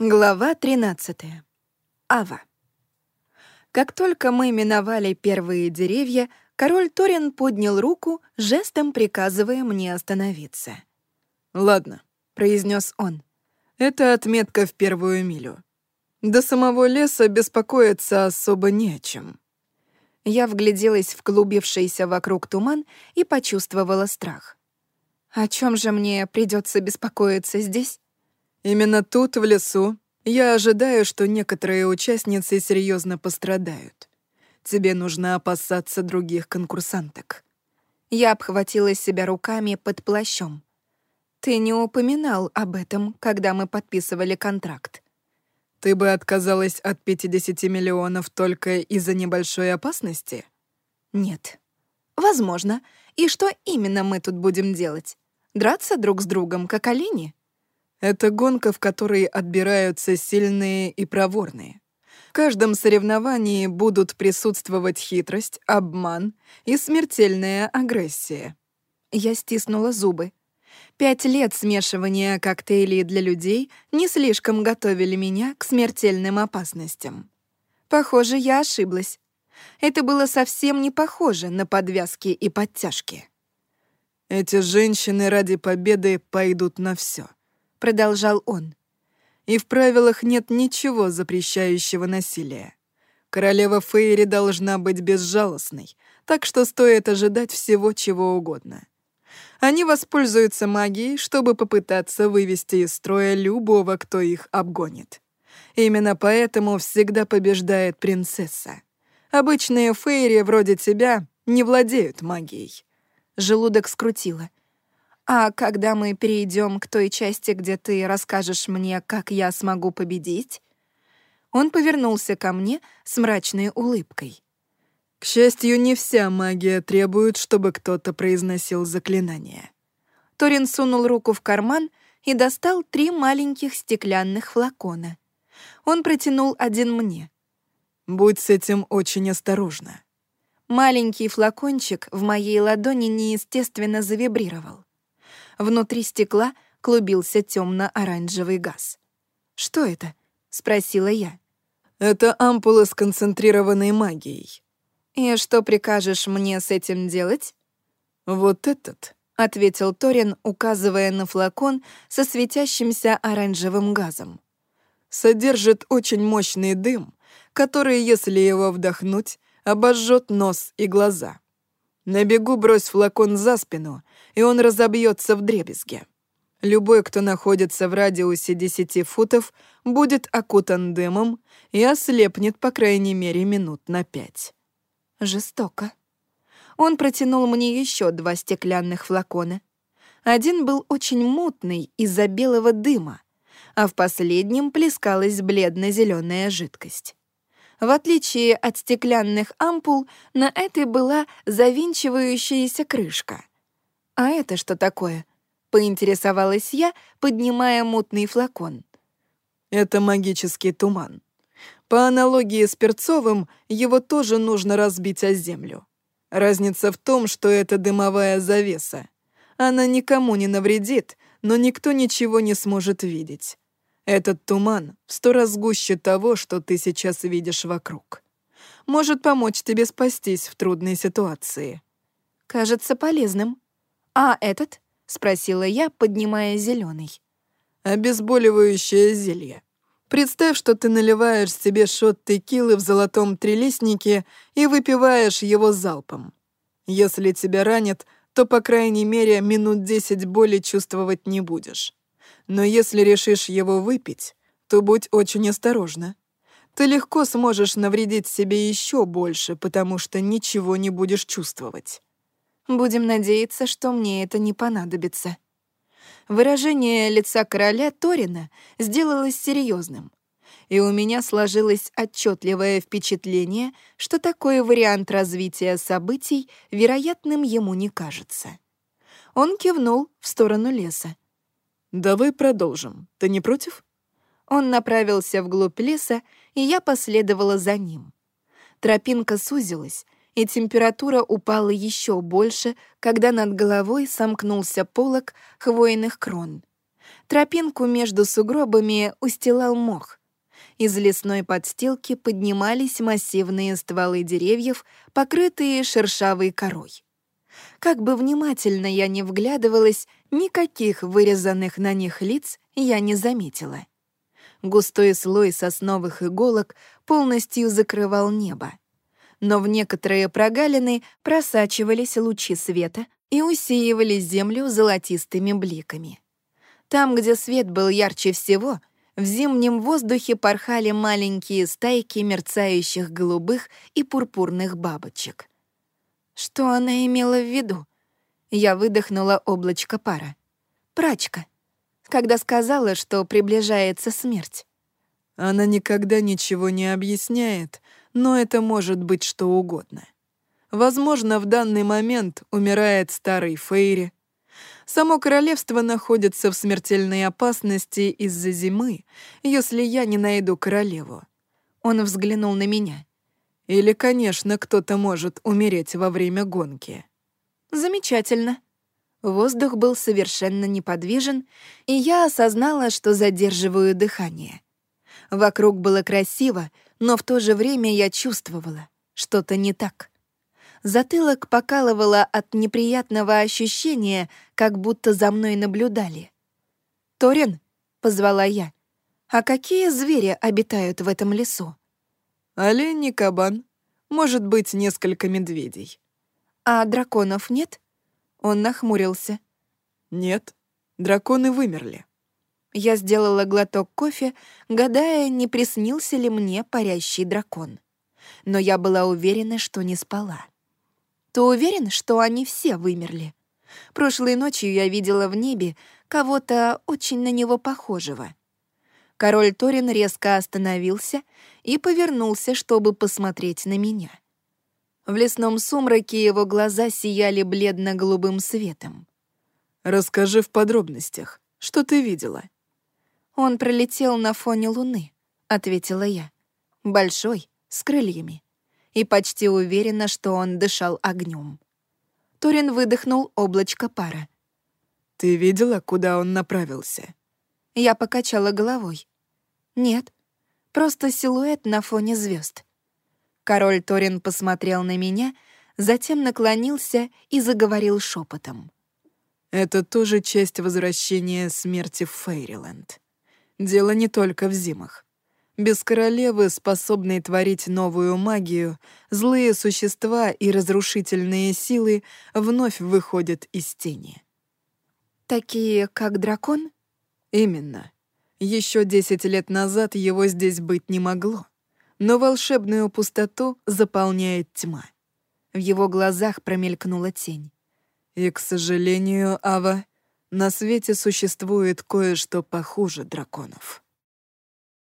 Глава 13. Ава. Как только мы миновали первые деревья, король Торин поднял руку, жестом приказывая мне остановиться. «Ладно», — произнес он. «Это отметка в первую милю. До самого леса беспокоиться особо не о чем». Я вгляделась в клубившийся вокруг туман и почувствовала страх. О чем же мне придется беспокоиться здесь? Именно тут, в лесу, я ожидаю, что некоторые участницы серьезно пострадают. Тебе нужно опасаться других конкурсанток. Я обхватила себя руками под плащом. Ты не упоминал об этом, когда мы подписывали контракт. Ты бы отказалась от 50 миллионов только из-за небольшой опасности? Нет. Возможно. И что именно мы тут будем делать? Драться друг с другом, как олени? Это гонка, в которой отбираются сильные и проворные. В каждом соревновании будут присутствовать хитрость, обман и смертельная агрессия. Я стиснула зубы. Пять лет смешивания коктейлей для людей не слишком готовили меня к смертельным опасностям. Похоже, я ошиблась. Это было совсем не похоже на подвязки и подтяжки. Эти женщины ради победы пойдут на все. — продолжал он. «И в правилах нет ничего запрещающего насилия. Королева Фейри должна быть безжалостной, так что стоит ожидать всего, чего угодно. Они воспользуются магией, чтобы попытаться вывести из строя любого, кто их обгонит. Именно поэтому всегда побеждает принцесса. Обычные фейри вроде тебя не владеют магией. Желудок скрутило. А когда мы перейдем к той части, где ты расскажешь мне, как я смогу победить? Он повернулся ко мне с мрачной улыбкой. К счастью, не вся магия требует, чтобы кто-то произносил заклинание. Торин сунул руку в карман и достал три маленьких стеклянных флакона. Он протянул один мне. «Будь с этим очень осторожна». Маленький флакончик в моей ладони неестественно завибрировал. Внутри стекла клубился темно-оранжевый газ. «Что это?» — спросила я. «Это ампула с концентрированной магией». «И что прикажешь мне с этим делать?» «Вот этот», — ответил Торин, указывая на флакон со светящимся оранжевым газом. «Содержит очень мощный дым, который, если его вдохнуть, обожжет нос и глаза. На бегу брось флакон за спину, и он разобьется в дребезге. Любой, кто находится в радиусе 10 футов, будет окутан дымом и ослепнет, по крайней мере, минут на пять. Жестоко. Он протянул мне еще два стеклянных флакона. Один был очень мутный из-за белого дыма, а в последнем плескалась бледно-зеленая жидкость. В отличие от стеклянных ампул, на этой была завинчивающаяся крышка. «А это что такое?» — поинтересовалась я, поднимая мутный флакон. «Это магический туман. По аналогии с перцовым, его тоже нужно разбить о землю. Разница в том, что это дымовая завеса. Она никому не навредит, но никто ничего не сможет видеть. Этот туман в сто раз гуще того, что ты сейчас видишь вокруг. Может помочь тебе спастись в трудной ситуации. Кажется полезным. «А этот?» — спросила я, поднимая зеленый. «Обезболивающее зелье. Представь, что ты наливаешь себе шот текилы в золотом трилистнике и выпиваешь его залпом. Если тебя ранят, то, по крайней мере, минут десять боли чувствовать не будешь. Но если решишь его выпить, то будь очень осторожна. Ты легко сможешь навредить себе еще больше, потому что ничего не будешь чувствовать. Будем надеяться, что мне это не понадобится. Выражение лица короля Торина сделалось серьезным, и у меня сложилось отчетливое впечатление, что такой вариант развития событий вероятным ему не кажется. Он кивнул в сторону леса. «Давай продолжим. Ты не против?» Он направился вглубь леса, и я последовала за ним. Тропинка сузилась, и температура упала еще больше, когда над головой сомкнулся полог хвойных крон. Тропинку между сугробами устилал мох. Из лесной подстилки поднимались массивные стволы деревьев, покрытые шершавой корой. Как бы внимательно я ни вглядывалась, никаких вырезанных на них лиц я не заметила. Густой слой сосновых иголок полностью закрывал небо. Но в некоторые прогалины просачивались лучи света и усеивали землю золотистыми бликами. Там, где свет был ярче всего, в зимнем воздухе порхали маленькие стайки мерцающих голубых и пурпурных бабочек. Что она имела в виду? Я выдохнула облачко пара. Прачка. Когда сказала, что приближается смерть. Она никогда ничего не объясняет, но это может быть что угодно. Возможно, в данный момент умирает старый Фейри. Само королевство находится в смертельной опасности из-за зимы, если я не найду королеву. Он взглянул на меня. Или, конечно, кто-то может умереть во время гонки. Замечательно. Воздух был совершенно неподвижен, и я осознала, что задерживаю дыхание. Вокруг было красиво, но в то же время я чувствовала, что-то не так. Затылок покалывало от неприятного ощущения, как будто за мной наблюдали. «Торин?» — позвала я. «А какие звери обитают в этом лесу?» Олень и кабан. Может быть, несколько медведей. А драконов нет? Он нахмурился. Нет, драконы вымерли. Я сделала глоток кофе, гадая, не приснился ли мне парящий дракон. Но я была уверена, что не спала. Ты уверен, что они все вымерли? Прошлой ночью я видела в небе кого-то очень на него похожего. Король Торин резко остановился и повернулся, чтобы посмотреть на меня. В лесном сумраке его глаза сияли бледно-голубым светом. «Расскажи в подробностях, что ты видела?» «Он пролетел на фоне луны», — ответила я. «Большой, с крыльями. И почти уверена, что он дышал огнем. Торин выдохнул облачко пара. «Ты видела, куда он направился?» Я покачала головой. Нет, просто силуэт на фоне звезд. Король Торин посмотрел на меня, затем наклонился и заговорил шепотом. Это тоже часть возвращения смерти в Фейриленд. Дело не только в зимах. Без королевы, способной творить новую магию, злые существа и разрушительные силы вновь выходят из тени. Такие, как дракон? Именно. Еще десять лет назад его здесь быть не могло. Но волшебную пустоту заполняет тьма. В его глазах промелькнула тень. И, к сожалению, Ава, на свете существует кое-что похуже драконов.